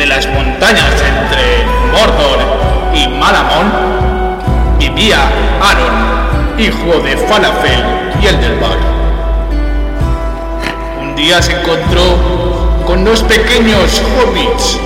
entre las montañas entre Mordor y Malamón, vivía Aaron, hijo de Falafel y el del Bar. Un día se encontró con dos pequeños hobbits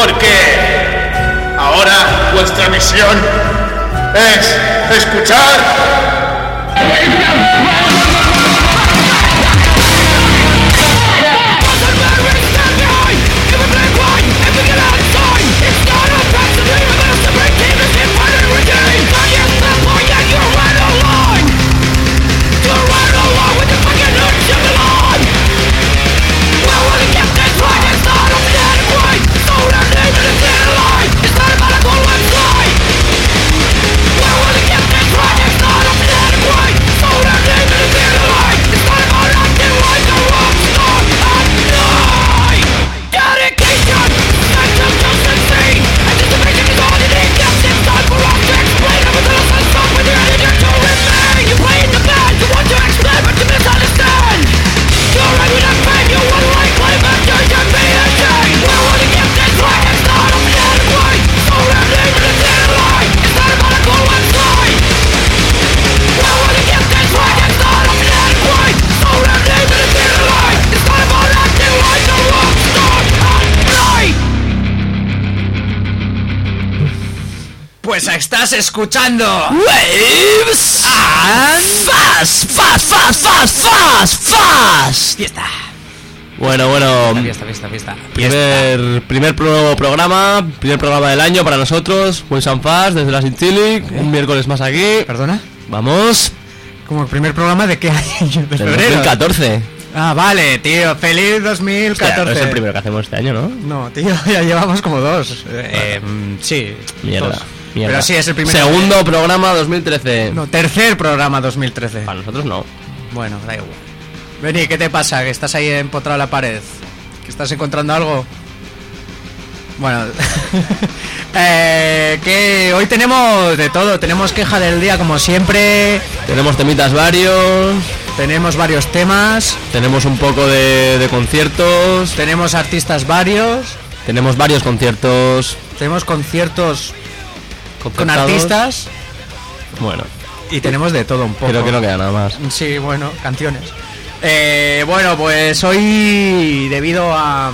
Porque ahora vuestra misión es escuchar escuchando Waves and Fast, Fast, Fast, Fast, Fast, Fast. Fiesta. Bueno, bueno. Fiesta, fiesta, fiesta. Primer, primer pro- programa, primer programa del año para nosotros. Buen San Fast desde la Sintilic. Un miércoles más aquí. ¿Perdona? Vamos. ¿Como el primer programa de qué año? ¿De febrero? 2014. Ah, vale, tío. Feliz 2014. Hostia, no es el primero que hacemos este año, ¿no? No, tío, ya llevamos como dos. Eh, sí. Mierda. dos. Mierda. Pero sí, es el primero. Segundo programa 2013. No, tercer programa 2013. Para nosotros no. Bueno, da igual. Vení, ¿qué te pasa? Que estás ahí empotrado en la pared. ¿Que estás encontrando algo? Bueno, eh, que hoy tenemos de todo. Tenemos queja del día como siempre. Tenemos temitas varios. Tenemos varios temas. Tenemos un poco de, de conciertos. Tenemos artistas varios. Tenemos varios conciertos. Tenemos conciertos con artistas. Bueno, Y tenemos de todo un poco. creo que no queda nada más. Sí, bueno, canciones. Eh, bueno, pues hoy debido a...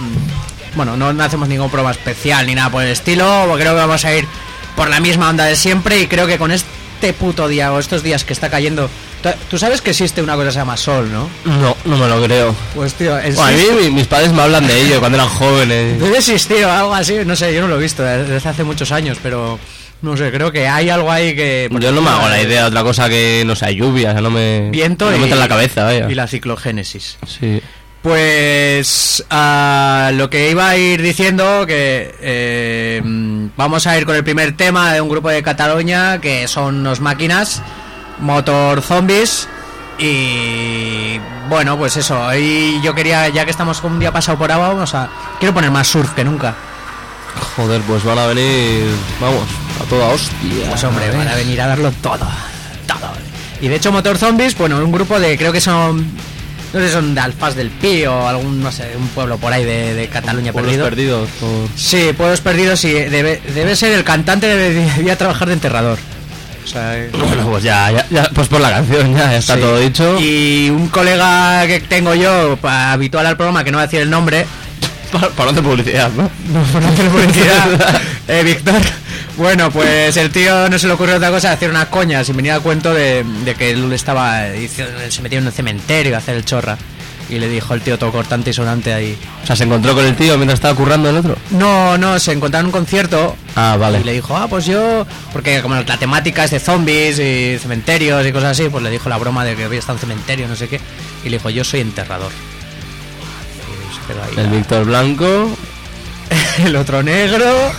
Bueno, no, no hacemos ningún programa especial ni nada por el estilo. Creo que vamos a ir por la misma onda de siempre y creo que con este puto día o estos días que está cayendo... tú- sabes que existe una cosa que se llama sol, ¿no? No, no me lo creo. Pues tío, Bueno, a mí existe- mi- mis padres me hablan de ello cuando eran jóvenes. Debe existir o algo así, no sé, yo no lo he visto desde hace muchos años, pero no sé, creo que hay algo ahí que... Yo no me hago la idea de otra cosa que no sea lluvia, o sea, no me, Viento no me y, en la cabeza, vaya. y la ciclogénesis. Sí. Pues ah, lo que iba a ir diciendo que eh, vamos a ir con el primer tema de un grupo de Cataluña que son unos máquinas, Motor Zombies y bueno pues eso, hoy yo quería ya que estamos con un día pasado por agua vamos a quiero poner más surf que nunca. Joder, pues van a venir, vamos, a toda hostia. Pues hombre, van a venir a darlo todo, todo. Y de hecho Motor Zombies, bueno, un grupo de, creo que son, no sé, son de Alfaz del Pi o algún, no sé, un pueblo por ahí de, de Cataluña Pueblos perdido. perdidos. por- Sí, pueblos perdidos y debe, debe ser el cantante, debe- debía trabajar de enterrador. O sea, eh, Bueno, pues ya, ya, ya, pues por la canción ya, ya está sí. todo dicho. Y un colega que tengo yo, habitual al programa, que no voy a decir el nombre, para, para hacer publicidad, ¿no? No, no hacer publicidad. eh, Víctor. Bueno, pues el tío no se le ocurrió otra cosa, hacer una coña, sin venir a cuento de, de que él estaba, se metió en el cementerio a hacer el chorra. Y le dijo el tío todo cortante y sonante ahí. O sea, se encontró con el tío mientras estaba currando el otro. No, no, se encontraron en un concierto Ah, vale. y le dijo, ah, pues yo, porque como la temática es de zombies y cementerios y cosas así, pues le dijo la broma de que había estado en cementerio, no sé qué, y le dijo, yo soy enterrador. Y se quedó ahí El la- Víctor Blanco. el otro negro.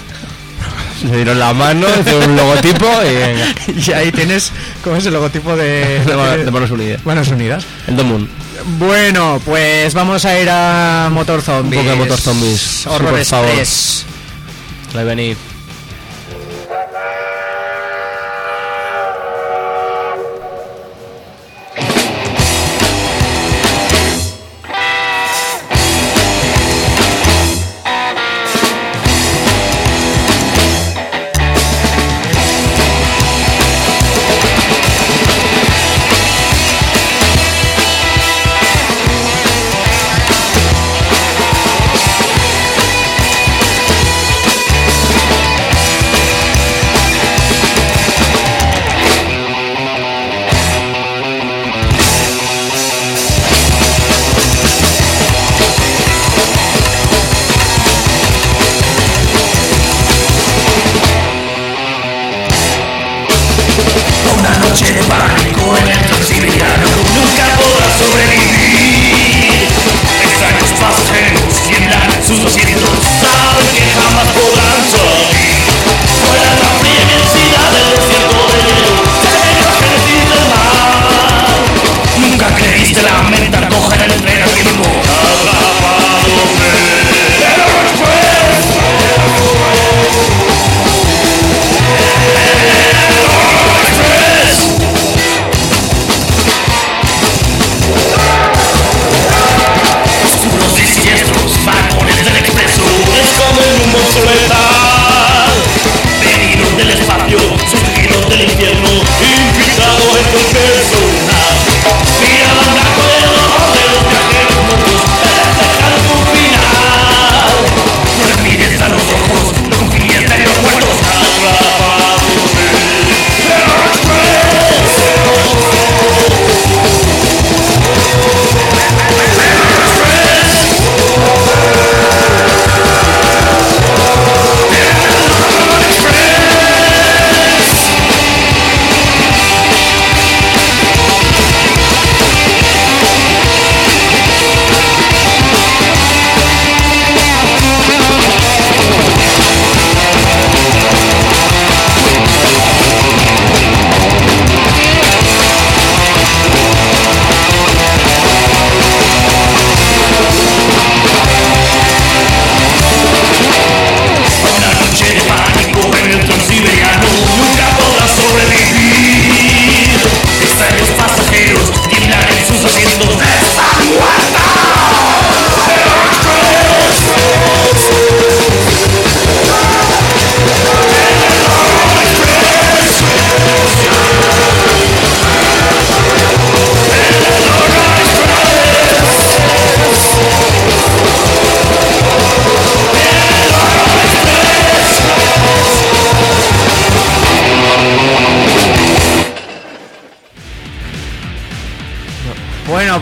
Se dieron la mano, hicieron un logotipo y venga. y ahí tienes, ¿cómo es el logotipo de, De, de Manos Unidas. Manos Unidas? El Domun. Bueno, pues vamos a ir a Motor Zombies. Un poco de Motor Zombies, Horror. Express. Ahí venid. Una noche de pánico en el transiberiano Nunca podrás sobrevivir. Extraños pasajeros tiemblan sus asientos Saben que jamás podrán salir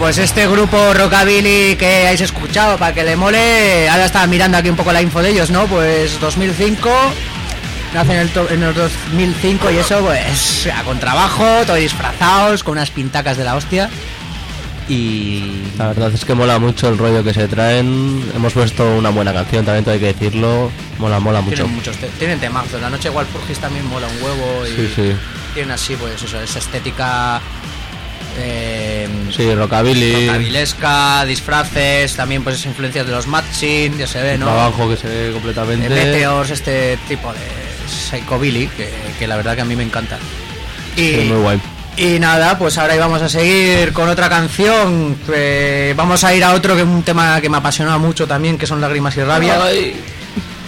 pues este grupo Rockabilly que hayáis escuchado para que le mole, ahora estaba mirando aquí un poco la info de ellos, ¿no? Pues 2005, nacen en el, to- en el 2005 y eso, pues a contrabajo, todos disfrazados, con unas pintacas de la hostia. Y La verdad es que mola mucho el rollo que se traen. Hemos puesto una buena canción, también hay que decirlo. Mola, mola mucho. tienen muchos te- tienen temazos. La noche igual Furgis también mola un huevo y Sí, sí. tienen así, pues eso, esa estética. Eh, Sí, rockabilly. Rockabilesca, disfraces, también pues esas influencias de los Matching, ya se ve, ¿no? Trabajo que se ve de completamente. Meteors, este tipo de psychobilly, que, que la verdad que a mí me encanta. Y, Sí, muy guay. y nada, pues ahora íbamos a seguir con otra canción. eh, vamos a ir a otro que es un tema que me apasiona mucho también, que son Lágrimas y Rabia. Ay,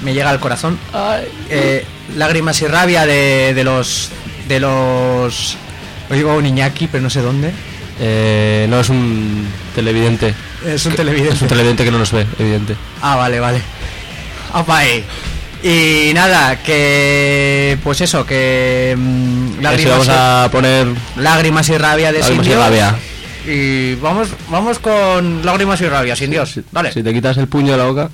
Me llega al corazón. ay. Eh, Lágrimas y Rabia de, de los... De los... Oigo un Iñaki, pero no sé dónde. Eh, no es un televidente. Es un Es un televidente. televidente que no nos ve, evidente. Ah, vale, vale. Opa, ahí. Y nada, que pues eso, que mm, lágrimas, vamos a poner y, lágrimas y rabia de Lágrimas sin y Dios. rabia. Y vamos, vamos con lágrimas y rabia, sin Dios. Dale. Si te quitas el puño de la boca.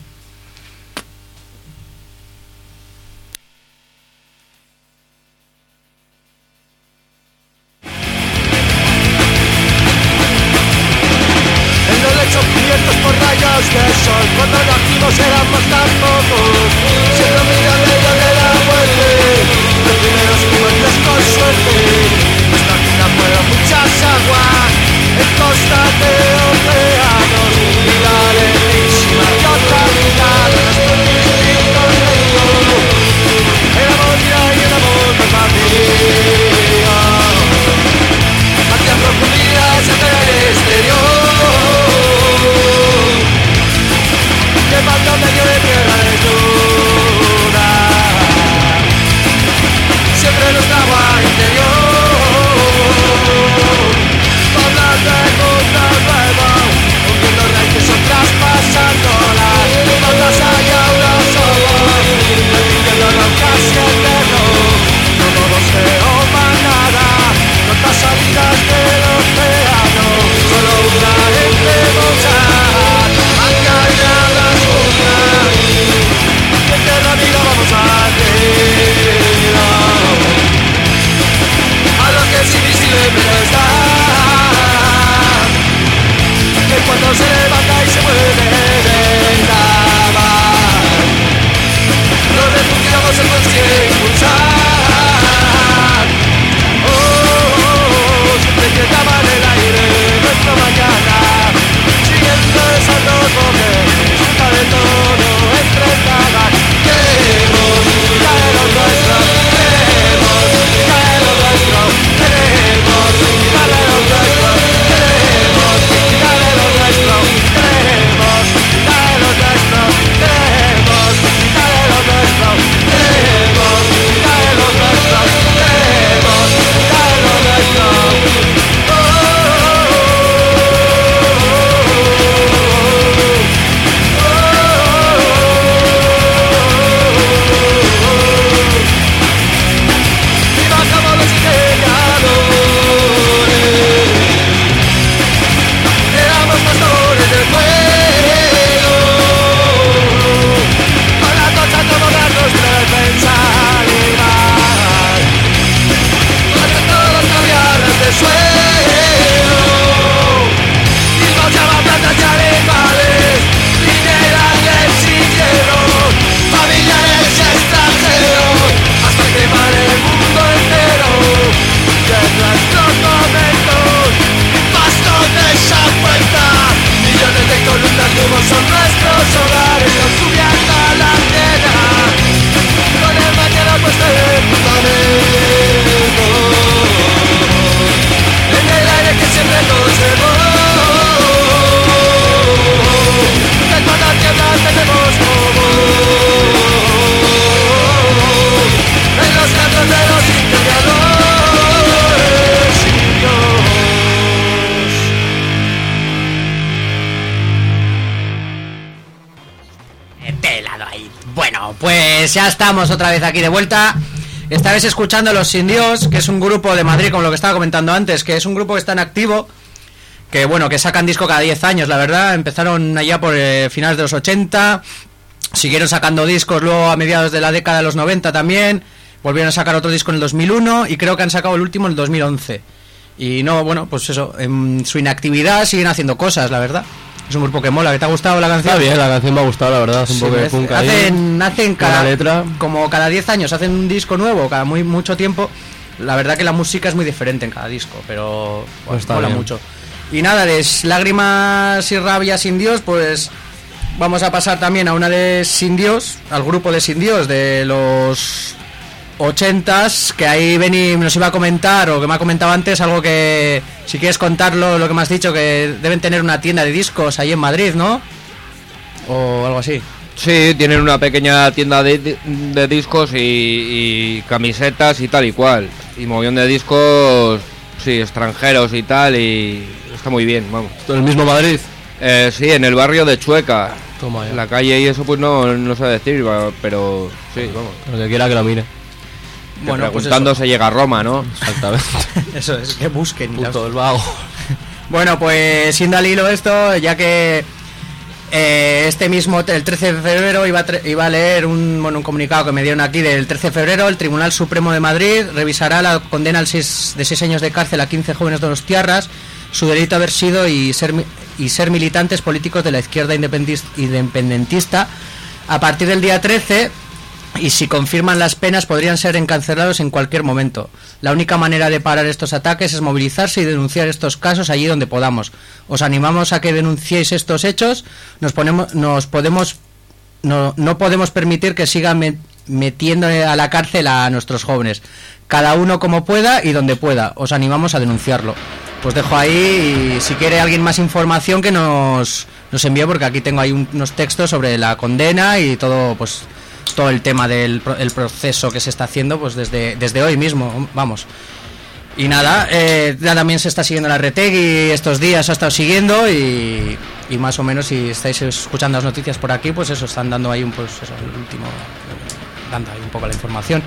Pues ya estamos otra vez aquí de vuelta. Esta vez escuchando a Los Sin Dios, que es un grupo de Madrid, como lo que estaba comentando antes, que es un grupo que está en activo, que bueno, que sacan disco cada 10 años, la verdad. Empezaron allá por eh, finales de los 80, siguieron sacando discos luego a mediados de la década de los 90 también, volvieron a sacar otro disco en el 2001 y creo que han sacado el último en el 2011. Y no, bueno, pues eso, en su inactividad siguen haciendo cosas, la verdad. Es un grupo que mola, ¿que te ha gustado la canción? Está bien, la canción me ha gustado, la verdad. Es un Sí, poco de merece- punk ahí. hacen, cada, letra. como cada 10 años hacen un disco nuevo, cada muy mucho tiempo. La verdad que la música es muy diferente en cada disco, pero Pues está mola bien. mucho. Y nada, de Lágrimas y Rabia sin Dios, pues vamos a pasar también a una de Sin Dios, al grupo de Sin Dios de los 80s, que ahí Benny nos iba a comentar, o que me ha comentado antes, algo que, si quieres contarlo, lo que me has dicho, que deben tener una tienda de discos ahí en Madrid, ¿no? O algo así. Sí, tienen una pequeña tienda de, de- discos y, y camisetas y tal y cual. Y mogollón de discos, sí, extranjeros y tal, y está muy bien, vamos. ¿En el mismo Madrid? Eh, sí, en el barrio de Chueca. Toma ya. En la calle y eso pues no, no sé decir, va, pero sí, vamos. El que quiera que lo mire. Pues preguntando se llega a Roma, ¿no? Exactamente. Eso es, que busquen. Puto el vago. Bueno, pues sin dar hilo esto, ya que eh, este mismo, el 13 de febrero, iba a, tre- iba a leer un, bueno, un comunicado que me dieron aquí del 13 de febrero, el Tribunal Supremo de Madrid revisará la condena al seis- de 6 años de cárcel a 15 jóvenes de los tierras, su delito haber sido y ser, mi- y ser militantes políticos de la izquierda independentista a partir del día 13 y si confirman las penas podrían ser encarcelados en cualquier momento. La única manera de parar estos ataques es movilizarse y denunciar estos casos allí donde podamos. Os animamos a que denunciéis estos hechos. Nos ponemos, nos podemos, no, no podemos permitir que sigan met- metiendo a la cárcel a nuestros jóvenes. Cada uno como pueda y donde pueda. Os animamos a denunciarlo. Pues dejo ahí y si quiere alguien más información que nos, nos envíe porque aquí tengo ahí un- unos textos sobre la condena y todo pues todo el tema del el proceso que se está haciendo pues desde, desde hoy mismo, vamos. Y nada, eh, también se está siguiendo la Retegui estos días, ha estado siguiendo y, más o menos si estáis escuchando las noticias por aquí, pues eso, están dando ahí un pues eso, el último, dando ahí un poco la información.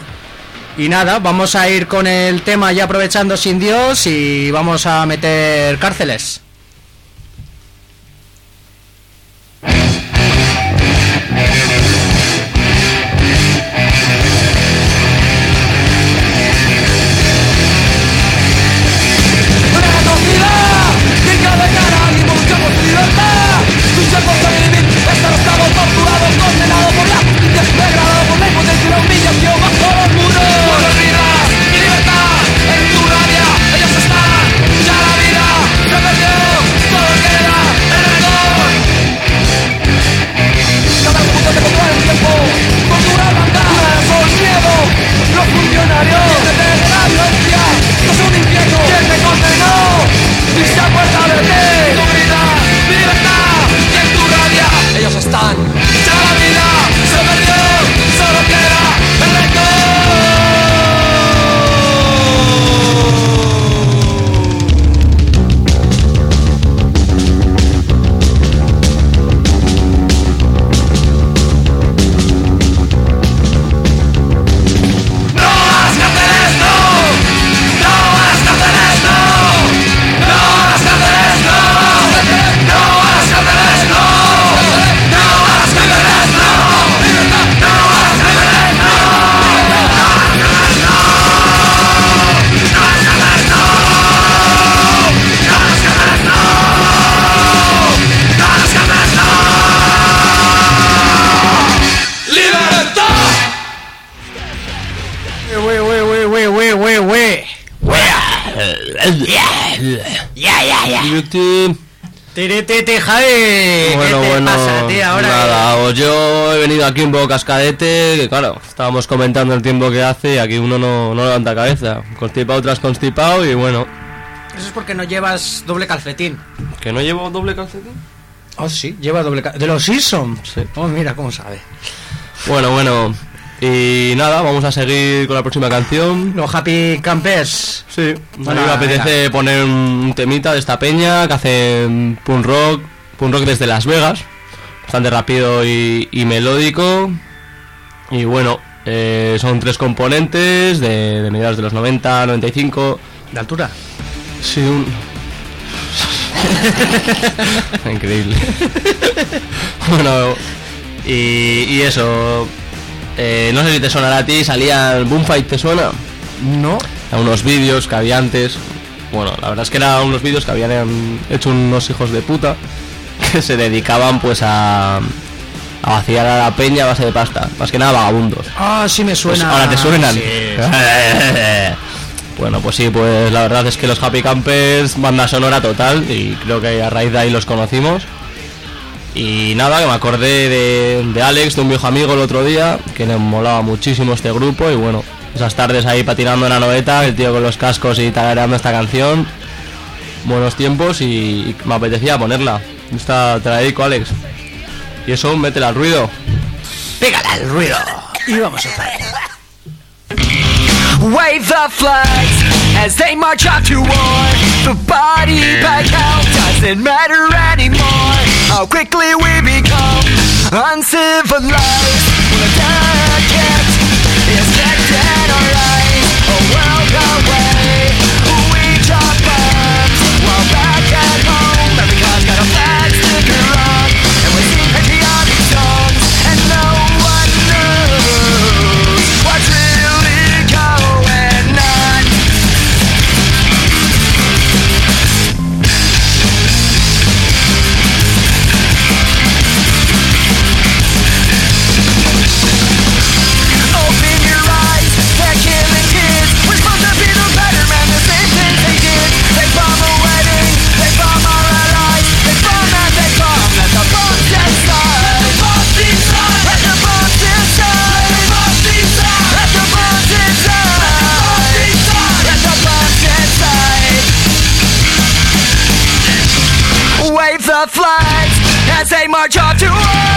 Y nada, vamos a ir con el tema ya aprovechando sin Dios y vamos a meter cárceles. Javi. Bueno, ¿Qué te bueno, pasa, tío? Ahora nada, pues yo he venido aquí un poco cascadete, que claro, estábamos comentando el tiempo que hace y aquí uno no, no levanta cabeza, constipado tras constipado y bueno, Eso es porque no llevas doble calcetín. que no llevo doble calcetín. Oh, sí, lleva doble calcetín. De los Simpsons. Sí. Oh, mira cómo sabe. Bueno, bueno, y nada, vamos a seguir con la próxima canción. Los Happy Campers. Sí, Bueno, a mí me apetece poner un temita de esta peña que hace punk rock, punk rock desde Las Vegas, bastante rápido y, y melódico. Y bueno, eh, son tres componentes de, de mediados de los 90, 95. ¿De altura? Sí, un... Increíble. bueno, y, y eso. eh, no sé si te sonará a ti, salía el Boomfight, ¿te suena? No. A unos vídeos que había antes. Bueno, la verdad es que eran unos vídeos que habían hecho unos hijos de puta se dedicaban pues a, a vaciar a la peña a base de pasta. Más que nada vagabundos. Ah, sí me Pues suena. ahora te suenan. Sí, bueno, pues sí, pues la verdad es que los Happy Campers, banda sonora total, y creo que a raíz de ahí los conocimos. Y nada, que me acordé de, de Alex, de un viejo amigo el otro día, que le molaba muchísimo este grupo, y bueno, esas tardes ahí patinando en la noveta, el tío con los cascos y tarareando esta canción. Buenos tiempos y, y me apetecía ponerla. Esta te la dedico, Alex. Y eso, métele al ruido. Pégale al ruido. Y vamos a estar. Wave the flags as they march off to war. The body bag count doesn't matter anymore. How quickly we become uncivilized. our job to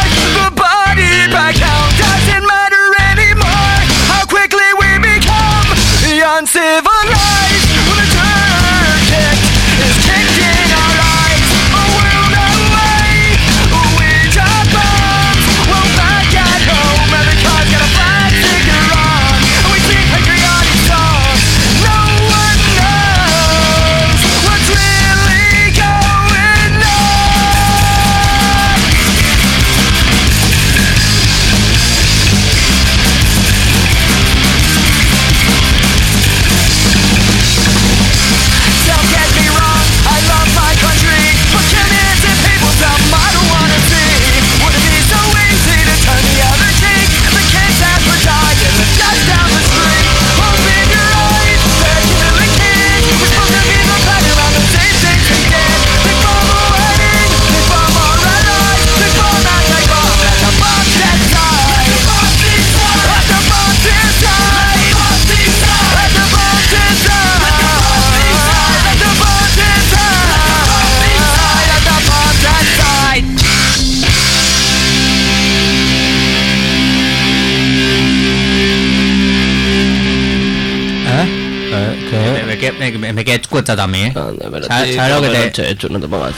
quedé escuchado también, ¿eh? Pero ¿Sabes- lo que te- Chechu, no te pongas.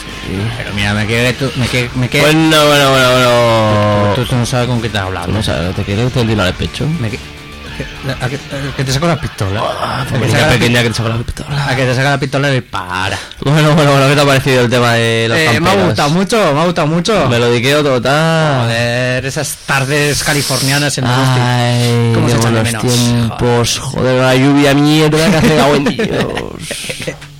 Pero mira, me quedé... Me quedé... Me quedé Bueno, bueno, bueno, bueno. tú, tú no sabes con qué estás hablando. no sabes, ¿te quieres ventilar el pecho? Me que, a que, a que te saco la pistola. a, que saca la, pequeña que te saca la pistola. pi- a que te saca la pistola y para. Bueno, bueno, bueno, ¿qué te ha parecido el tema de los Eh, me ha gustado mucho, me ha gustado mucho. Me lo diqueo total. Joder, esas tardes californianas en. Ay, ¿Cómo se echan de menos? tiempos. Joder, la lluvia mierda que hace la buen Dios.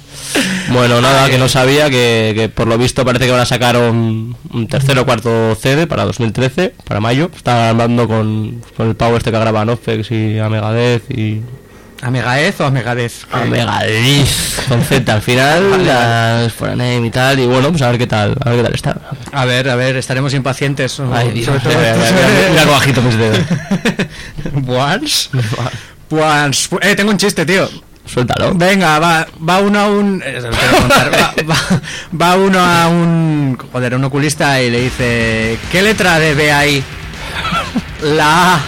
Bueno, nada, que no sabía que, que por lo visto parece que van a sacar un, un tercer o cuarto CD para 2013, para mayo. Están hablando con, con el pavo este que graba Nofex y a Megadeth y ¿A Megadeth o a Megadeth? a Megadeth con Z al final, las y tal. Y bueno, pues a ver qué tal, a ver qué tal está. A ver, a ver, estaremos impacientes. Ay, Dios, mira, agito mis dedos. Once. Once. Eh, tengo un chiste, tío. Suéltalo. Venga, va, va uno a un. eh, lo contar. Va, va- va uno a un. Joder, un oculista y le dice. ¿Qué letra de B hay? La A.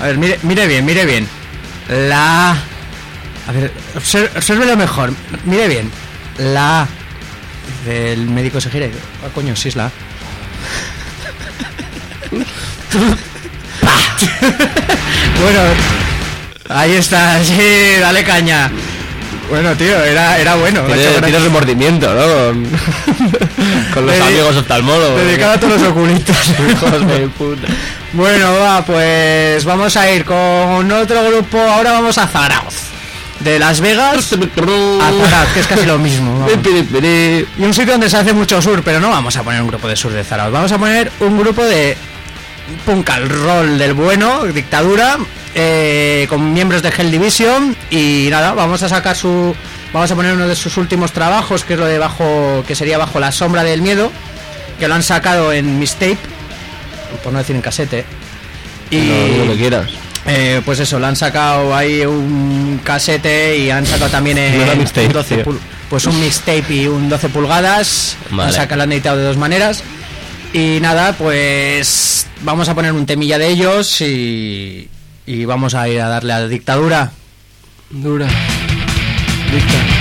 A ver, mire, mire bien, mire bien. La A. A ver, observe, obsérvelo mejor. Mire bien. La El médico se gira y dice, Ah, coño, sí es la bueno, ahí está, sí, dale caña. Bueno, tío, era, era bueno. tienes remordimiento, ¿no? Con, con los Dedi- amigos oftalmólogos. Dedicado a todos los oculistas. Hijos de puta. Bueno, va, pues vamos a ir con otro grupo. Ahora vamos a Zarauz. De Las Vegas a Zarauz, que es casi lo mismo. vamos. Y un sitio donde se hace mucho sur, pero no vamos a poner un grupo de sur de Zarauz. Vamos a poner un grupo de punk al roll del bueno, dictadura, eh, con miembros de Hell Division. Y nada, vamos a sacar su. Vamos a poner uno de sus últimos trabajos, que es lo de bajo. que sería bajo la sombra del miedo. Que lo han sacado en mistape, por no decir en casete. Y. No, lo que quieras. Eh, pues eso, le han sacado ahí un casete y han sacado también en No mixtape, 12 tío. pul- pues un mixtape y un 12 pulgadas. Vale. Han sacado, lo han editado de dos maneras. Y nada, pues vamos a poner un temilla de ellos y, y vamos a ir a darle a la dictadura. Dura. Oye,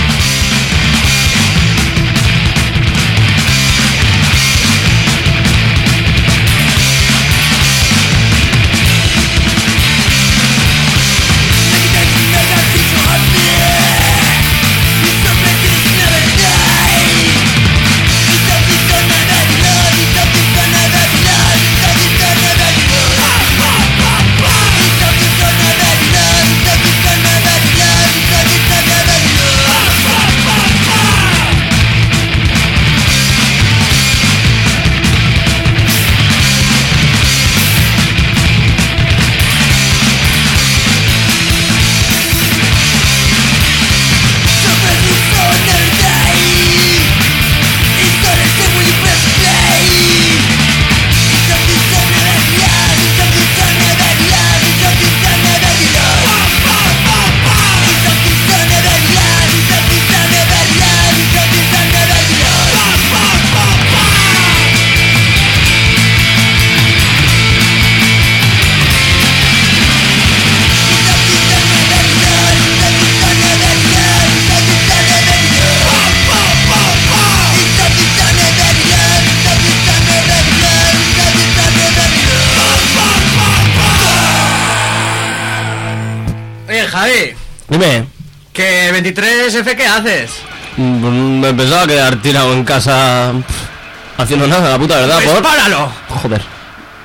Quedar tirado en casa pff, haciendo nada, la puta verdad, Pues por. páralo. Joder,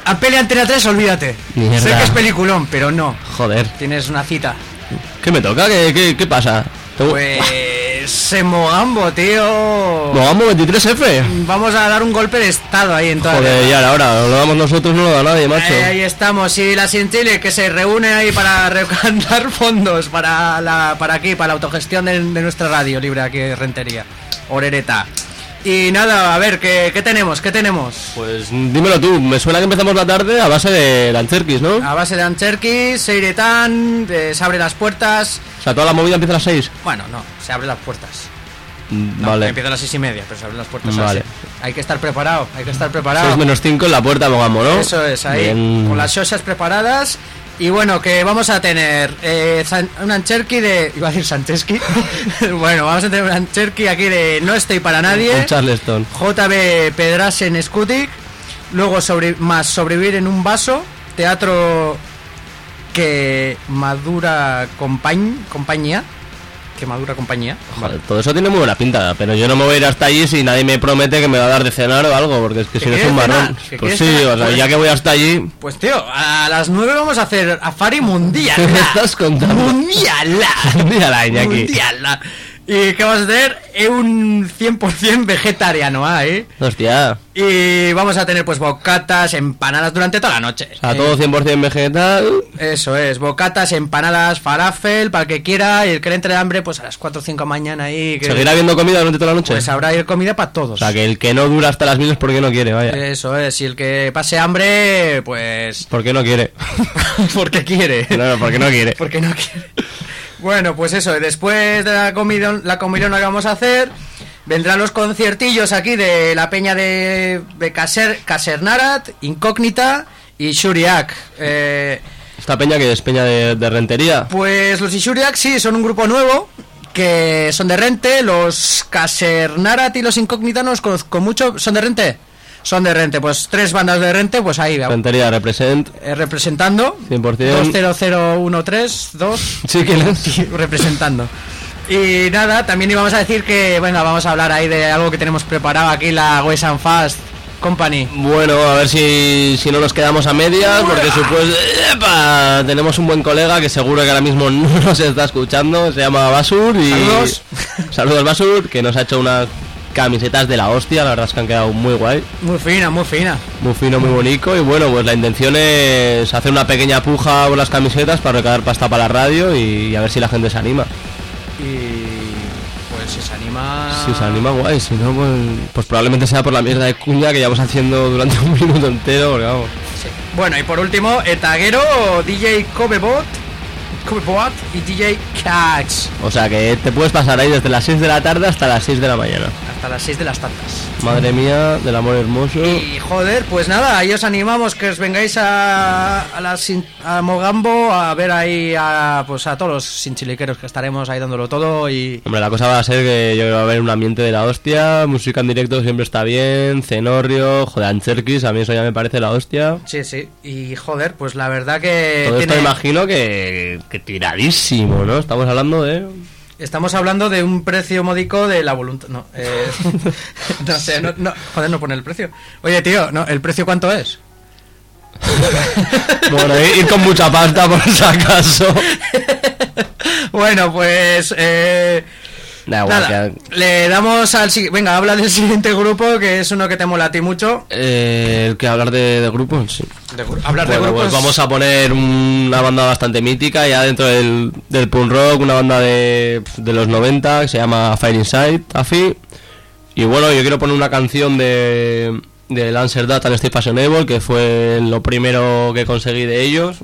A Pelea Antena 3, olvídate. Mierda. Sé que es peliculón, pero no. joder. Tienes una cita. ¿Qué me toca? ¿Qué, qué, qué pasa? Pues en Mogambo, tío. Mogamo 23F. Vamos a dar un golpe de estado ahí en toda Joder, la- ya era hora. Lo damos nosotros, no lo da nadie, macho. Ahí, ahí estamos, y la Sintile que se reúne ahí para recaudar fondos para la para aquí, para la autogestión de, de nuestra radio libre aquí de Rentería, Orereta. Y nada, a ver, ¿qué, qué tenemos? ¿Qué tenemos? Pues dímelo tú, me suena que empezamos la tarde a base de Lancherkis, ¿no? A base de Ancherkis, Seiretán, de se abre las puertas. O sea, toda la movida empieza a las 6. Bueno, no, se abren las puertas. Mm, No, vale. Empieza a las seis y media, pero se abren las puertas. a las Vale. Hay que estar preparado, hay que estar preparado. 6 menos 5 en la puerta de Mogamo, ¿no? Eso es, ahí, Bien. con las shosas preparadas. Y bueno, que vamos a tener eh, San- un Ancherki de. Iba a decir Sancheski. bueno, vamos a tener un Ancherki aquí de No estoy para nadie. Un Charleston. JB Pedrasen Scutic. Luego sobre, más sobrevivir en un vaso. Teatro que madura compañ- compañía. Que madura compañía. Joder, todo eso tiene muy buena pinta, pero yo no me voy a ir hasta allí si nadie me promete que me va a dar de cenar o algo, porque es que ¿Que si no es un marrón. Pues sí, cenar? o sea, Pues- ya que voy hasta allí, Pues tío, a las 9 vamos a hacer Afari Mundial. ¿Qué me estás contando? Mundial. Mírala, Iñaki. Mundial. ¿Y qué vamos a tener? Un 100% vegetariano, ¿ah, ¿eh? hostia, Y vamos a tener pues bocatas, empanadas durante toda la noche. o sea, Eh, todo 100% vegetal. Eso es, bocatas, empanadas, falafel, para el que quiera, y el que le entre hambre, pues a las 4 o 5 de la mañana ahí. Que, ¿Seguirá habiendo comida durante toda la noche? Pues habrá ir comida para todos. O sea, que el que no dura hasta las mil es porque no quiere, vaya. Eso es, y el que pase hambre, pues... ¿Por qué no quiere? porque quiere. no, no, porque no quiere. Porque no quiere. Bueno, pues eso, después de la comida, la comilona que vamos a hacer, vendrán los conciertillos aquí de la peña de, de Caser, Casernarat, Incógnita y Shuriak. Eh, Esta peña que es peña de, de rentería. pues los Ishuriak sí, son un grupo nuevo que son de Rente, los Casernarat y los Incógnita no los conozco mucho, ¿son de Rente? Son de Rente. Pues tres bandas de Rente, pues ahí vamos. Rentería represent. Eh, representando 100%. 20013 2 Sí, ¿quién es? representando. Y nada, también íbamos a decir que, venga, vamos a hablar ahí de algo que tenemos preparado aquí, la West and Fast Company. Bueno, a ver si, si no nos quedamos a medias, porque supuesto tenemos un buen colega que seguro que ahora mismo no nos está escuchando, se llama Basur y Saludos. saludos Basur, que nos ha hecho unas camisetas de la hostia, la verdad es que han quedado muy guay, Muy fina, muy fina. muy fino, muy bonito y bueno, pues la intención es hacer una pequeña puja por las camisetas para recaudar pasta para la radio y, a ver si la gente se anima. Y pues si se anima... Si se anima guay, si no pues, pues probablemente sea por la mierda de cuña que llevamos haciendo durante un minuto entero, porque vamos. Bueno, y por último, Etaguero, DJ Cobebot, Cobebot y DJ Cax. O sea que te puedes pasar ahí desde las 6 de la tarde hasta las 6 de la mañana. Hasta las 6 de las tantas. Madre mía, del amor hermoso. Y joder, pues nada, ahí os animamos que os vengáis a, a, la a Mogambo a ver ahí a, pues a todos los sinchiliqueros que estaremos ahí dándolo todo y... Hombre, la cosa va a ser que yo creo que va a haber un ambiente de la hostia, música en directo siempre está bien, Cenorrio, joder, Ancherkis, a mí eso ya me parece la hostia. Sí, sí, y joder, pues la verdad que... Todo esto tiene- imagino que, que tiradísimo, ¿no? Estamos hablando de... Estamos hablando de un precio módico de la voluntad... No, eh, no sé, no, no, joder, no pone el precio. Oye, tío, no, ¿el precio cuánto es? Bueno, ir ir con mucha pasta por si acaso. bueno, pues... Eh, Nada, que- le damos al... si- Venga, habla del siguiente grupo, que es uno que te mola a ti mucho. Eh, el que hablar de, de grupos, sí. De hablar de Bueno, grupos... pues vamos a poner una banda bastante mítica ya dentro del, del punk rock, una banda de, de los 90 que se llama Fire Inside, AFI. Y bueno, yo quiero poner una canción de, de Lancer That and Steve Fashionable, que fue lo primero que conseguí de ellos.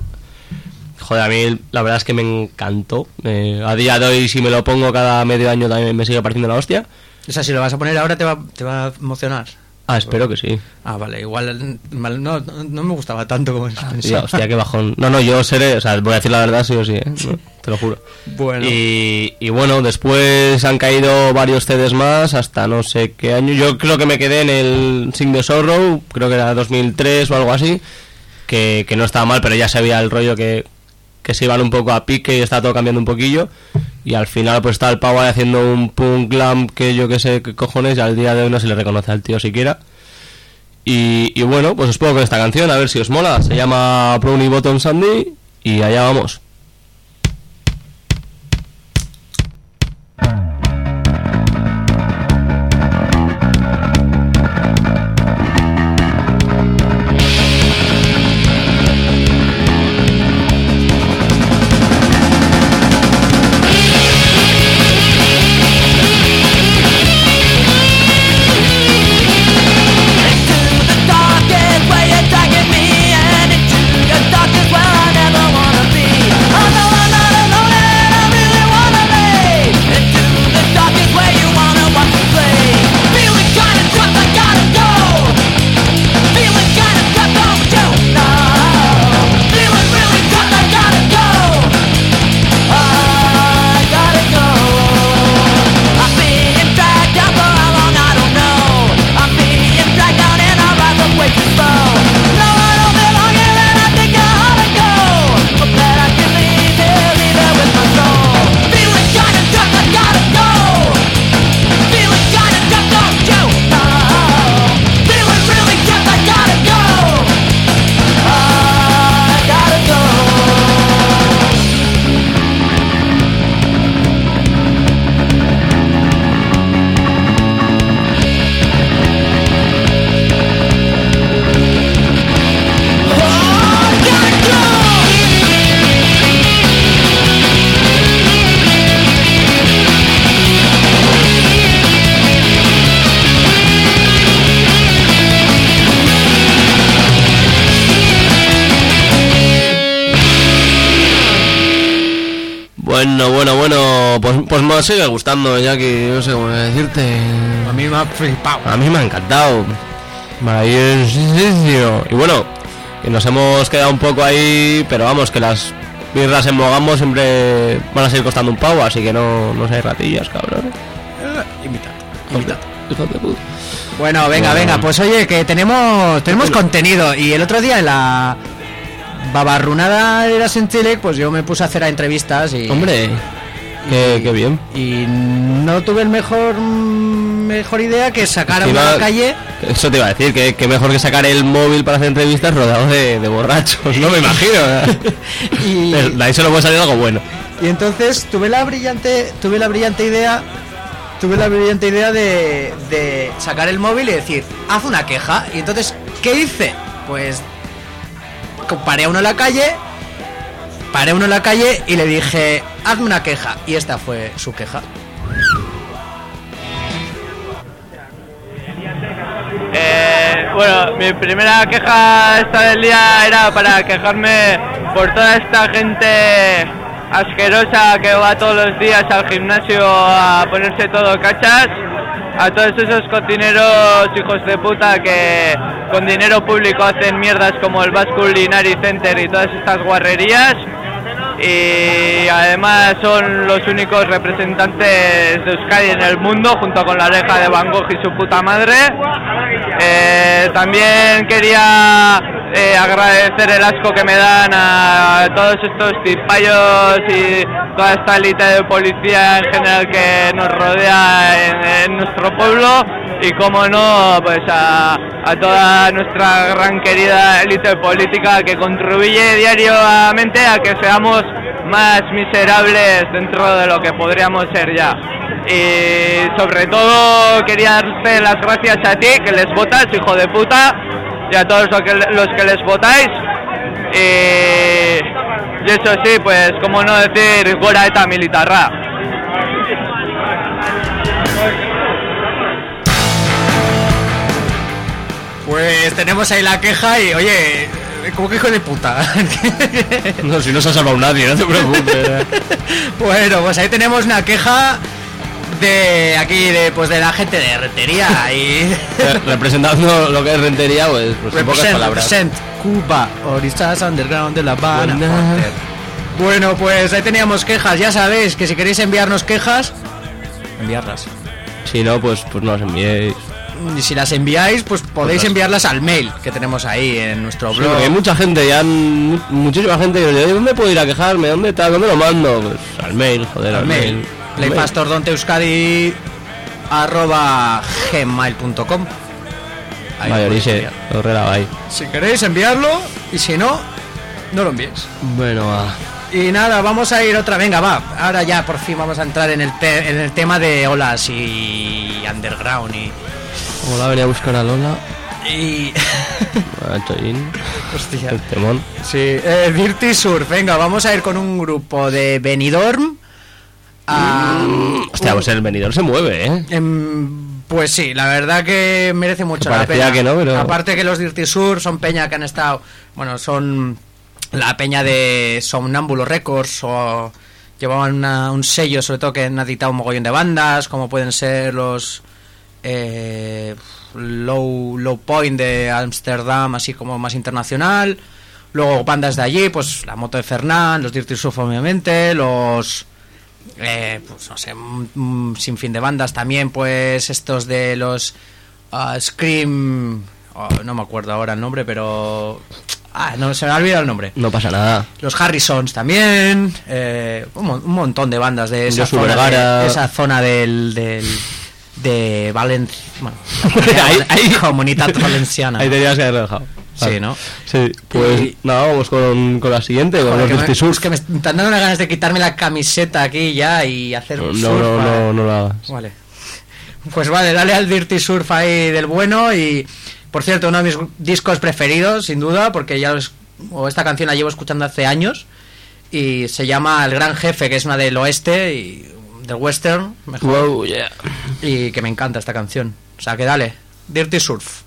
Joder, a mí la verdad es que me encantó. Eh, a día de hoy, si me lo pongo cada medio año, también me sigue pareciendo la hostia. O sea, si lo vas a poner ahora te va, te va a emocionar. Ah, espero que sí. Ah, vale, igual mal- no, no, me gustaba tanto como Tía, pensaba. hostia, qué bajón. No, no, yo seré, o sea, voy a decir la verdad sí o sí, ¿eh? No, te lo juro. Bueno. Y, y bueno, después han caído varios CDs más hasta no sé qué año. Yo creo que me quedé en el Sing the Sorrow, creo que era 2003 o algo así, que, que no estaba mal, pero ya se veía el rollo que, que se iban un poco a pique y está todo cambiando un poquillo. Y al final pues está el pavo haciendo un punk glam que yo que sé qué cojones y al día de hoy no se le reconoce al tío siquiera. Y, y bueno, pues os pongo con esta canción, a ver si os mola. Se llama Brownie Bottom Sandy y allá vamos. Sigue gustando, ya que no sé cómo decirte. A mí me ha flipado. A mí me ha encantado. Y bueno, que nos hemos quedado un poco ahí, pero vamos, que las birras en Mogambo siempre van a seguir costando un pavo, así que no, no seáis ratillas, cabrón. Puta. Bueno, venga, Bueno. venga, pues oye, que tenemos tenemos contenido y el otro día en la babarrunada de la Sentilec, pues yo me puse a hacer a entrevistas y Hombre, qué, qué bien. y no tuve el mejor mejor idea que sacar a una calle Eso te iba a decir, que, que mejor que sacar el móvil para hacer entrevistas rodeado de, de borrachos, no me imagino. y, de ahí solo puede salir algo bueno. y entonces tuve la brillante tuve la brillante idea tuve la brillante idea de, de sacar el móvil y decir haz una queja y entonces qué hice pues paré a uno en la calle paré a uno en la calle y le dije hazme una queja. Y esta fue su queja. Eh, bueno, mi primera queja esta del día era para quejarme por toda esta gente asquerosa que va todos los días al gimnasio a ponerse todo cachas, a todos esos cocineros hijos de puta que con dinero público hacen mierdas como el Basque Culinary Center y todas estas guarrerías y además son los únicos representantes de Euskadi en el mundo junto con la oreja de Van Gogh y su puta madre. Eh, también quería eh, agradecer el asco que me dan a todos estos tipayos y toda esta élite de policía en general que nos rodea en, nuestro pueblo y como no pues a, a toda nuestra gran querida élite política que contribuye diariamente a que seamos más miserables dentro de lo que podríamos ser ya. Y sobre todo quería darte las gracias a ti que les votas, hijo de puta, y a todos los que, los que les votáis. Y, y eso sí, pues como no decir Gora eta militarra. pues tenemos ahí la queja y oye como que hijo de puta No, si no se ha salvado nadie, no te preocupes. Bueno, pues ahí tenemos una queja de aquí, de, pues de la gente de Rentería y... Re- Representando lo que es rentería, pues, pues en pocas palabras. represent Cuba, Oristas Underground de La Habana. Bueno, pues ahí teníamos quejas, ya sabéis que si queréis enviarnos quejas, enviarlas. Si no, pues, pues no os enviéis. Y si las enviáis, pues podéis enviarlas al mail que tenemos ahí en nuestro Sí, blog. porque hay mucha gente, ya muchísima gente que dice, ¿dónde puedo ir a quejarme? ¿Dónde tal? ¿Dónde lo mando? Pues al mail, joder, al, al mail. mail. Playpastordonteeuskadi arroba gmail.com Ahí dice, ahí. Si queréis enviarlo y si no, no lo enviéis. Bueno, va. Y nada, vamos a ir otra, venga, va. Ahora ya por fin vamos a entrar en el, te- en el tema de olas y underground y... Hola, venía a buscar a Lola. y... Hostia. El temón. Sí, eh, Dirty Surf, venga, vamos a ir con un grupo de Benidorm. a- Hostia, pues el venidor se mueve, ¿eh? Em, pues sí, la verdad que merece mucho la parecía pena. que no, pero- Aparte que los Dirty Sur son peña que han estado, bueno, son la peña de Somnámbulo Records o llevaban una- un sello, sobre todo que han editado un mogollón de bandas, como pueden ser los eh, Low, Low Point de Amsterdam, así como más internacional. Luego bandas de allí, pues la moto de Fernán, los Dirty Surf obviamente, los eh, pues no sé, un sinfín de bandas también, pues estos de los ah, Scream, oh, no me acuerdo ahora el nombre, pero ah, no se me ha olvidado el nombre. No pasa nada. Los Harrisons también, eh, un, mon- un montón de bandas de esa zona, Vergara. de, esa zona del, del de Valencia, bueno, Ahí- ahí- Comunitat Valenciana. Ahí tenías que haberlo dejado. Sí, ¿no? Sí, pues Y- nada, vamos con, con la siguiente, con Joder, los que me- es que me están dando unas ganas de quitarme la camiseta aquí ya y hacer No, un no, surf no, para- no, no lo hagas. Vale. Pues vale, dale al Dirty Surf ahí del bueno y por cierto, uno de mis discos preferidos, sin duda, porque ya los- o esta canción la llevo escuchando hace años y se llama El Gran Jefe, que es una del oeste y del western, mejor, Wow, yeah. y que me encanta esta canción. O sea, que dale, Dirty Surf.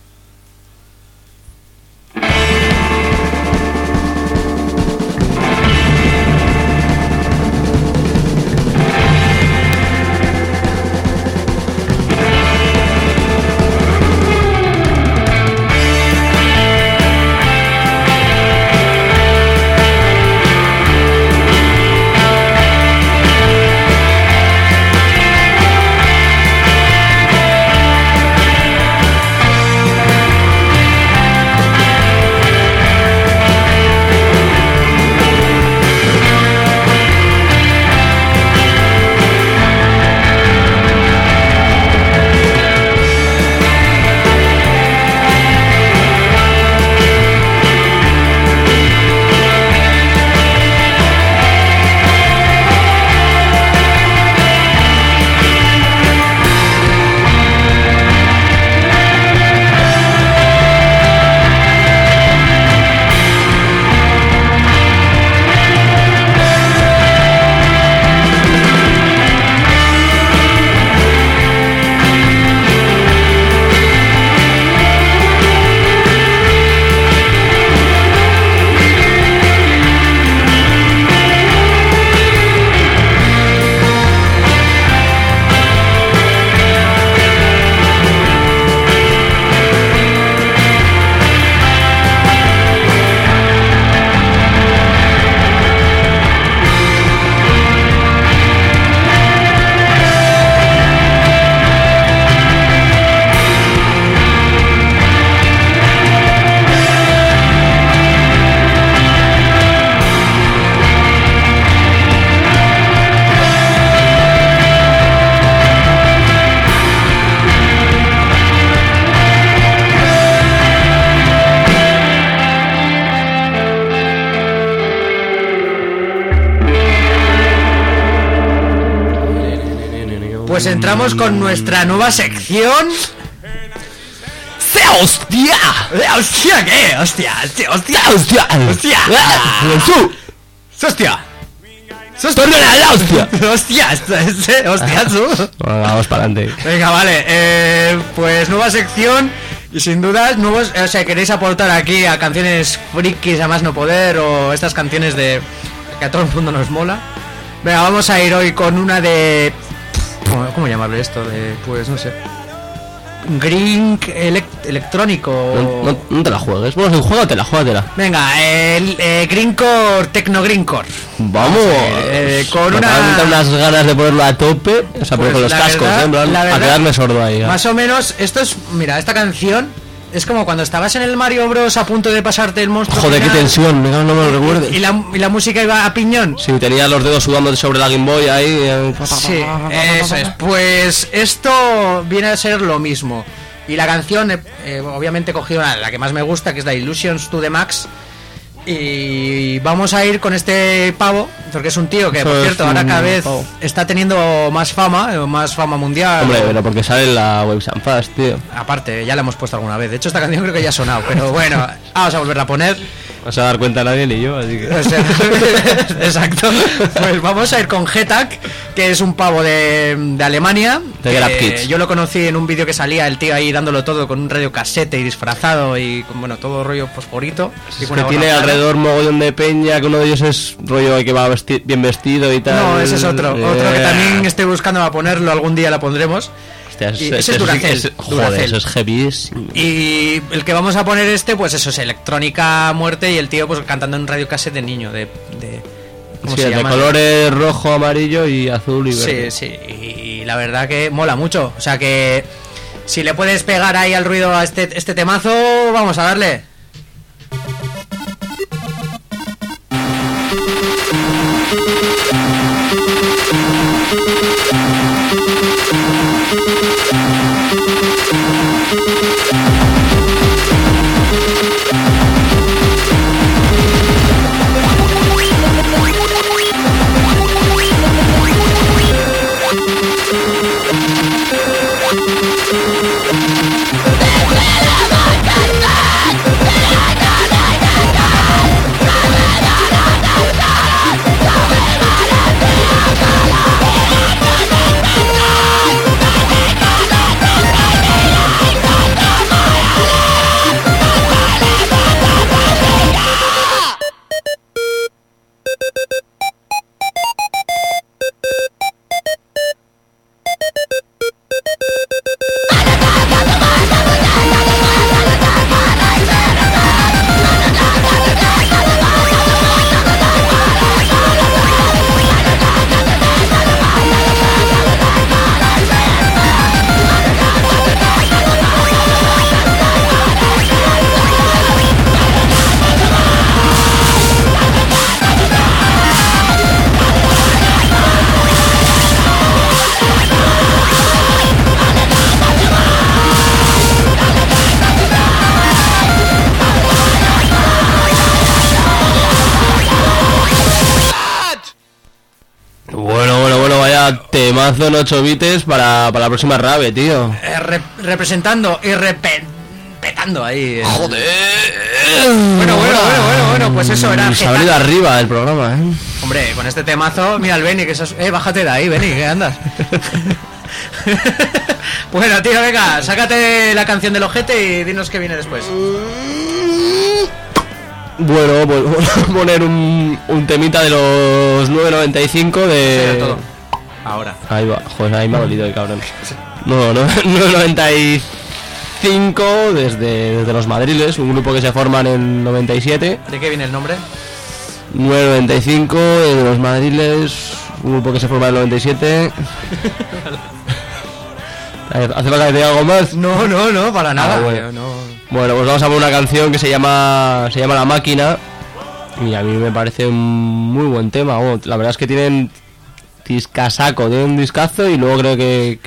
Con nuestra nueva sección. ¡Se hostia! ¡Hostia, qué! ¡Hostia! ¡Hostia! ¡Hostia! ¡Hostia! ¡Hostia! ¡Hostia! ¡Torna la hostia! ¡Hostia! ¡Hostia! ¡Hostia! vamos para adelante. Venga, vale. eh, pues nueva sección. Y sin dudas, nuevos. O sea, queréis aportar aquí a canciones frikis a más no poder o estas canciones de. que a todo el mundo nos mola. Venga, vamos a ir hoy con una de. ¿Cómo, cómo llamarle esto? De. Pues no sé. Green elec- electrónico. No, no- no te la juegues. Bueno, si juega, te la juégatela. Venga, el eh, Greencore, Tecno Greencore. Vamos. eh, con Me una- unas ganas de ponerlo a tope. O sea, Pues con los cascos, verdad- ¿eh? Plan, a quedarme sordo ahí. ¿eh? Más o menos, esto es. Mira, esta canción es como cuando estabas en el Mario Bros. a punto de pasarte el monstruo. Joder, qué tensión. No, no me lo Y recuerdes. la, y la música iba a piñón. Sí, tenía los dedos sudando sobre la Game Boy ahí. eh, Sí, eso es. Pues esto viene a ser lo mismo. Y la canción, eh, eh, obviamente he cogido la, la que más me gusta, que es la Illusions to the Max. Y vamos a ir con este pavo, porque es un tío que, por cierto, ahora cada vez pavo. está teniendo más fama, eh, más fama mundial. Hombre, pero porque sale en la Web Fast, tío. Aparte, ya la hemos puesto alguna vez. De hecho, esta canción creo que ya ha sonado, pero bueno, vamos a volverla a poner. No se va a dar cuenta nadie ni yo, así que. O sea, Exacto. Pues vamos a ir con Getak, que es un pavo de, de Alemania. De. Yo lo conocí en un vídeo que salía el tío ahí dándolo todo con un radio casete y disfrazado y con bueno, todo rollo fosforito. y Es que tiene alrededor mogollón de peña, que uno de ellos es rollo que va vesti- bien vestido y tal. No, ese es otro. Otro que Eh, también estoy buscando a ponerlo, algún día la pondremos. Hostia, es- y es- ese es Duracell, es- Joder, Duracell. eso es heavy. Y el que vamos a poner este, pues eso es electrónica a muerte y el tío pues cantando en radio cassette de niño, de... de ¿Cómo Sí, se de llama? colores rojo, amarillo y azul y verde. Sí, sí, y la verdad que mola mucho. O sea que si le puedes pegar ahí al ruido a este, este temazo, vamos a darle. Temazo en 8 bites para, para la próxima rave, tío. Eh, re- representando y repe- petando ahí. eh. Joder. Bueno, bueno, bueno, bueno, bueno, pues eso era Se ha arriba el programa, ¿eh? Hombre, con este temazo, mira el Benny, que eso es... Eh, bájate de ahí, Benny, ¿qué andas? bueno, tío, venga, sácate la canción del ojete y dinos qué viene después. Bueno, pues vamos a poner un, un temita de los 9.95 Sí, de de... todo. Ahí va, joder, ahí me ha dolido el cabrón. No, no, 9.95 desde, desde los Madriles, un grupo que se forma en el 97. ¿De qué viene el nombre? 9.95 desde los Madriles, un grupo que se forma en el 97. ¿Hace falta que te diga algo más? No, no, no, para nada. Ah, bueno. no. Bueno, pues vamos a poner una canción que se llama se llama La Máquina y a mí me parece un muy buen tema. La verdad es que tienen discasaco, tienen un discazo y luego creo que,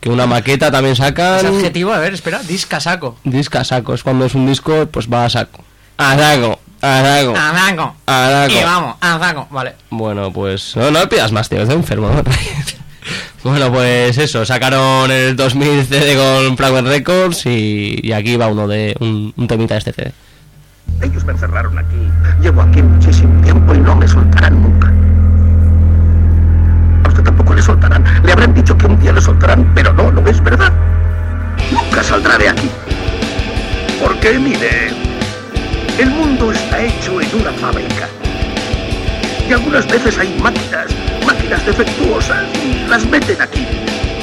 que una maqueta también Es sacan. adjetivo, a ver, espera, discasaco. Discasaco, es cuando es un disco, pues va a saco. A saco, a saco, Azaco. a saco. Y vamos, azaco, vale. Bueno, pues no, no me pidas más, tío, estoy enfermo. Bueno, pues eso, sacaron el 2000 CD con Fragment Records y, y aquí va uno de un, un temita de este CD. Ellos me encerraron aquí. Llevo aquí muchísimo tiempo y no me soltarán nunca. A usted tampoco le Le habrán dicho que un día le soltarán, pero no, no es verdad. Nunca saldrá de aquí. Porque, mire, el mundo está hecho en una fábrica. Y algunas veces hay máquinas, máquinas defectuosas, y las meten aquí.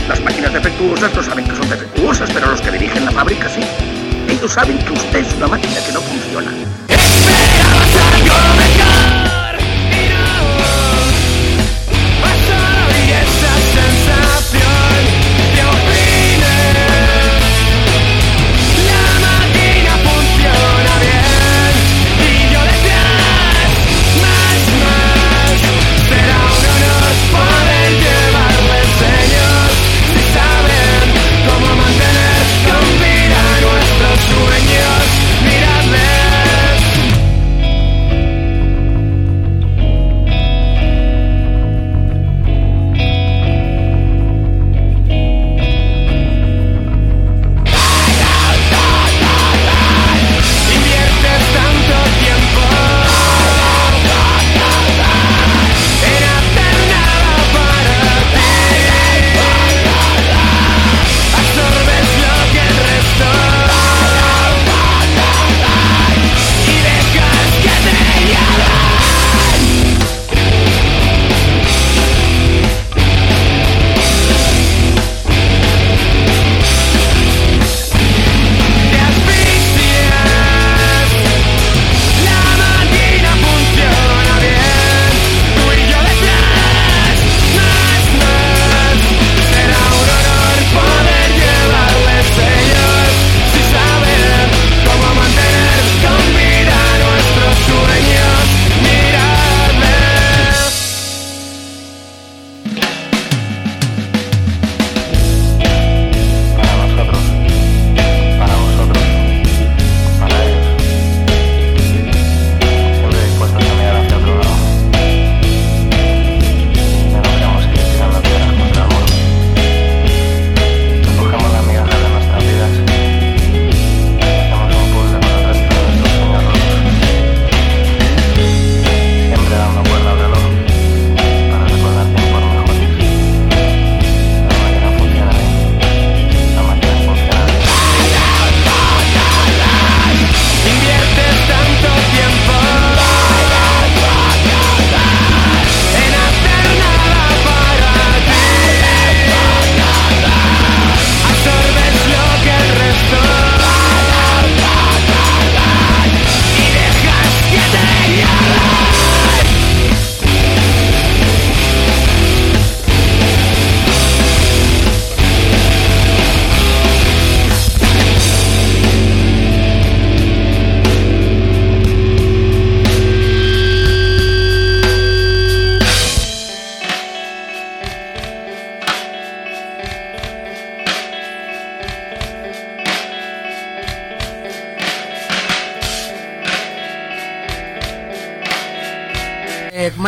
Las máquinas defectuosas no saben que son defectuosas, pero los que dirigen la fábrica sí. Ellos saben que usted es una máquina que no funciona.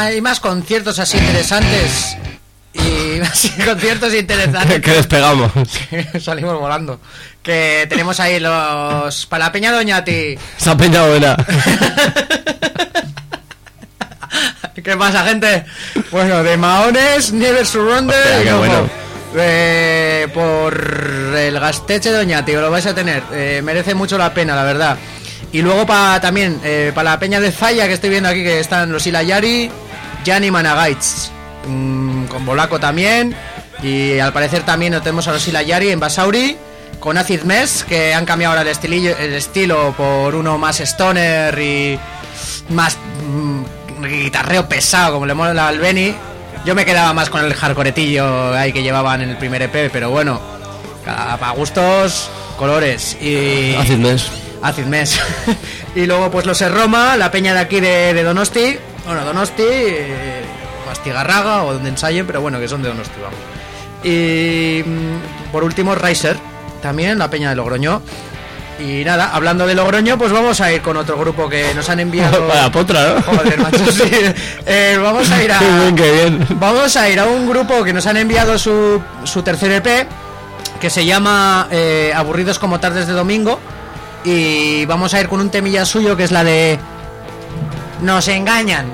Hay más conciertos así interesantes. Y más conciertos interesantes. que despegamos. Salimos volando. Que tenemos ahí los. Para la Peña Doñati. Se ha peñado buena. ¿Qué pasa, gente? Bueno, de Maones, Never Surrender. Hostia, qué bueno. eh, por el gasteche Doñati, lo vais a tener. Eh, merece mucho la pena, la verdad. Y luego para también, eh, para la Peña de Zaya, que estoy viendo aquí, que están los Ilayari, Gianni Managaits, mm, con Bolaco también. Y al parecer también lo tenemos a los Ilayari en Basauri, con Acid Mess, que han cambiado ahora el, estilillo- el estilo por uno más stoner y más mm, guitarreo pesado, como le mola al Benny. Yo me quedaba más con el hardcoretillo ahí que llevaban en el primer EP, pero bueno, para gustos, colores y... Acid Mess. Acid Mess. y luego pues los Roma, la peña de aquí de, de Donosti. Bueno, Donosti, eh, o Astigarraga o donde ensayen, pero bueno, que son de Donosti, vamos. Y mm, por último Riser, también la peña de Logroño. Y nada, hablando de Logroño, pues vamos a ir con otro grupo que nos han enviado. Vaya potra, ¿no? Joder, macho, sí. Eh, vamos a ir a. Qué bien, qué bien. Vamos a ir a un grupo que nos han enviado su, su tercer EP, que se llama eh, Aburridos como tardes de domingo. Y vamos a ir con un temilla suyo que es la de. Nos engañan.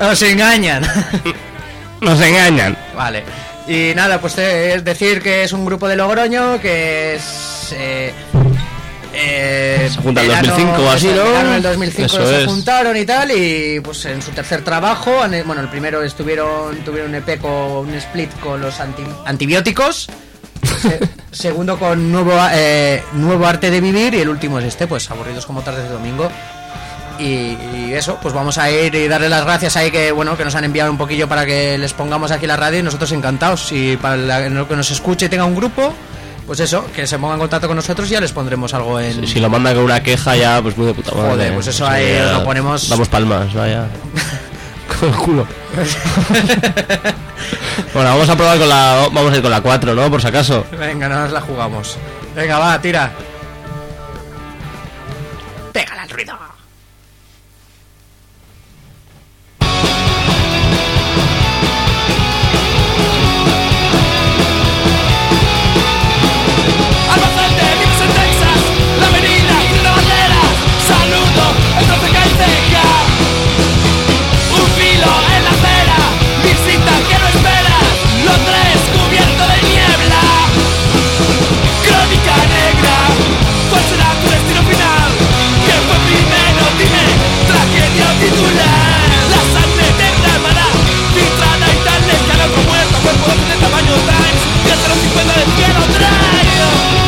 Nos engañan. Nos engañan. Vale. Y nada, pues eh, es decir que es un grupo de Logroño que es. Eh, eh, Se juntan en verano- 2005 o así, ¿no? verano del 2005 Eso se es. juntaron y tal y pues en su tercer trabajo, bueno, el primero estuvieron tuvieron un EP con un split con los anti- antibióticos. Se- segundo con nuevo eh, nuevo arte de vivir y el último es este, pues aburridos como tardes de domingo. Y, y eso, pues vamos a ir y darle las gracias ahí que bueno que nos han enviado un poquillo para que les pongamos aquí la radio y nosotros encantados. Y para la- que nos escuche y tenga un grupo, pues eso, que se ponga en contacto con nosotros y ya les pondremos algo en. Si lo mandan con una queja ya, pues muy de puta madre. Joder, pues eso Sí, ahí os lo ponemos- Damos palmas, vaya. culo. bueno, vamos a probar con la... Vamos a ir con la 4, ¿no? Por si acaso. Venga, no nos la jugamos. Venga, va, tira. Pégala al ruido. Los 50 del cielo.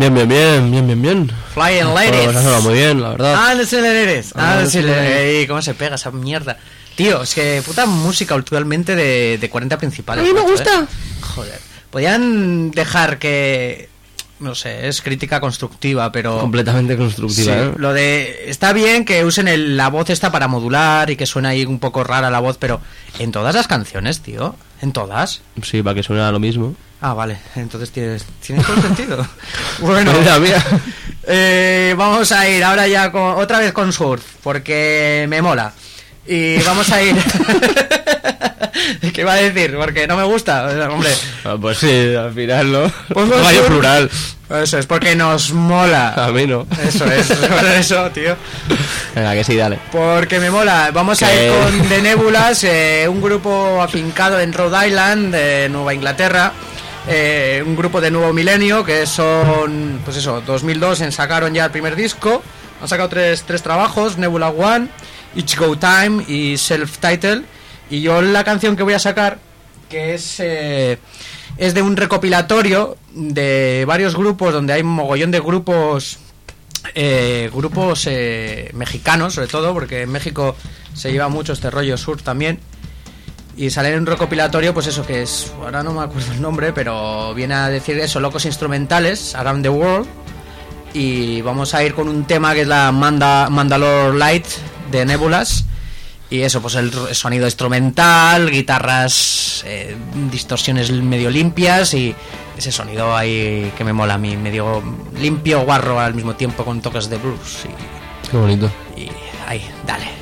Bien, bien, bien, bien, bien, bien. Flying Pues ladies. sonado muy bien, la verdad. Ah, eres. Ah, Ah, ¿Cómo se pega esa mierda? Tío, es que puta música actualmente de, de 40 principales. A mí me macho, gusta. ¿eh? Joder. Podían dejar que. No sé, es crítica constructiva, pero. Completamente Sí, constructiva, ¿eh? lo de está bien que usen el- la voz esta para modular y que suena ahí un poco rara la voz, pero en todas las canciones, tío, en todas. Sí, para que suene a lo mismo. Ah, vale, entonces tiene, tiene todo sentido. Bueno, Mira, eh, vamos a ir ahora ya con, otra vez con Surf, porque me mola. Y vamos a ir. ¿Qué iba a decir? Porque no me gusta. Hombre, Ah, pues sí, al final, ¿no? Pues no, sí. plural. eso es porque nos mola. A mí no. Eso es, eso, tío. Venga, que sí, dale. Porque me mola. Vamos a ir con The Nebulas, eh, un grupo afincado en Rhode Island, de Nueva Inglaterra. Eh, un grupo de nuevo milenio que son, pues eso, 2002 en sacaron ya el primer disco. Han sacado tres, tres trabajos, Nebula One, It's Go Time y Self Title. Y yo la canción que voy a sacar, que es, eh, es de un recopilatorio de varios grupos, donde hay un mogollón de grupos eh, grupos eh, mexicanos, sobre todo, porque en México se lleva mucho este rollo sur también. Y sale en un recopilatorio, pues eso que es, ahora no me acuerdo el nombre, pero viene a decir eso, locos instrumentales, Around the World. y vamos a ir con un tema que es la Manda, Mandalore Light de Nebulas. Y eso, pues el sonido instrumental, guitarras, eh, distorsiones medio limpias y ese sonido ahí que me mola a mí, medio limpio, guarro al mismo tiempo con toques de blues. Qué bonito. Y, y ahí, dale.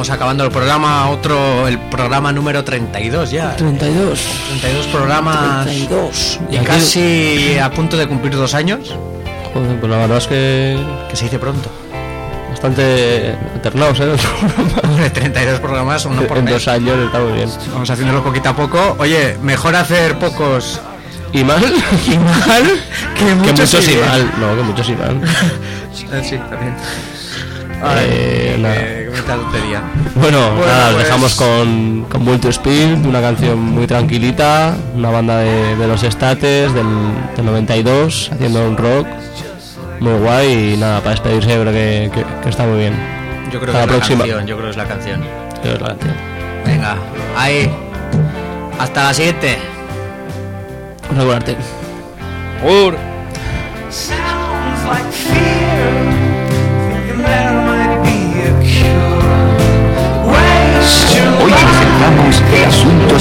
Vamos acabando el programa, otro, el programa número 32 ya. 32. 32 programas 32. y casi a punto de cumplir dos años, Joder, pues la verdad es que que se dice pronto. bastante eternados, ¿eh? Hombre, 32 programas, uno por en mes. dos años está muy bien. Vamos haciéndolo poquito a poco. Oye, mejor hacer pocos ¿Y mal? y mal que que muchos, muchos y mal. No, que muchos y mal. Eh, Sí, también. Eh, Ay, nada. qué, tontería. Bueno, Bueno, nada, pues- dejamos con, con Vulture Speed, una canción muy tranquilita, una banda de, de los estates del, del 92, haciendo un rock muy guay y nada, para despedirse yo creo que, que- que está muy bien. Yo creo Hasta que es la próxima. canción, yo creo que es la canción. Creo que es la canción. Venga, ahí. Hasta la siguiente. Regularte. Ur. Sounds like fear, Hoy presentamos el asunto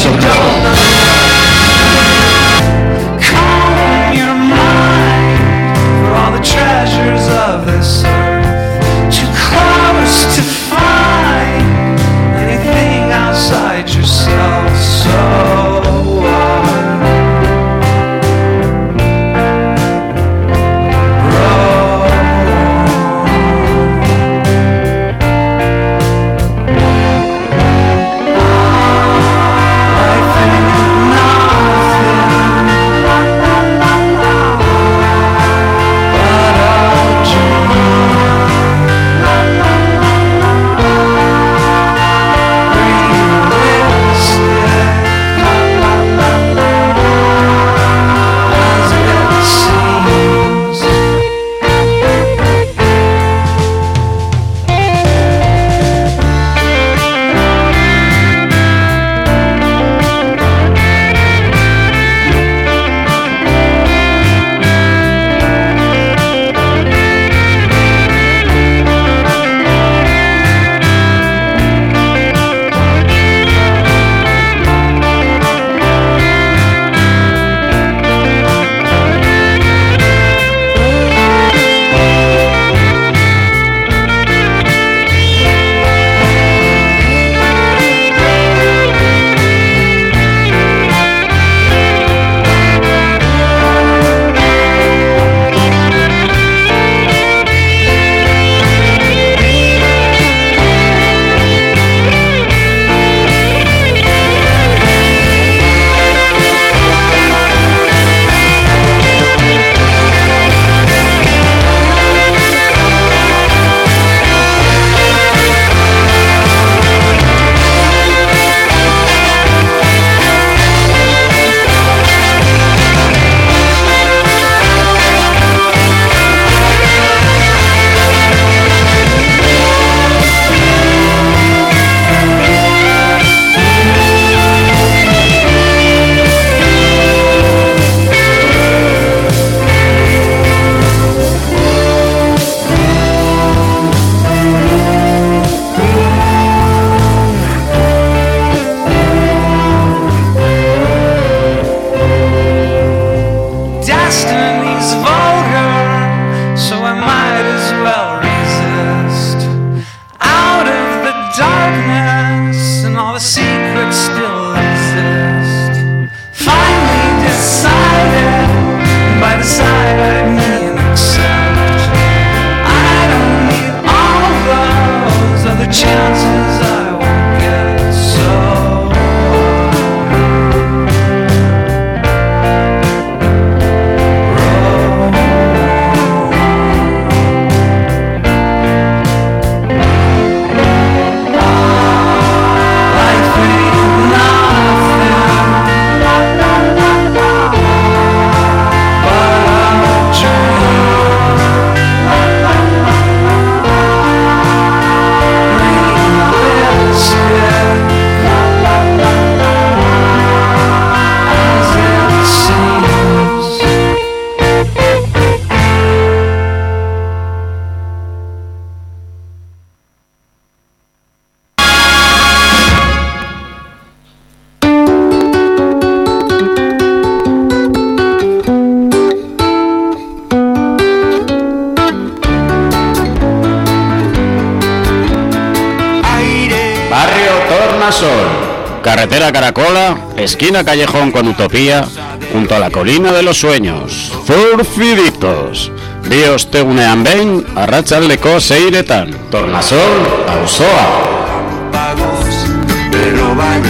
esquina Callejón con Utopía, junto a la colina de los sueños. Zurfiditos. Dios te unean ben, arratsaldeko seiretan. Tornasol, auzoa. pagos me roban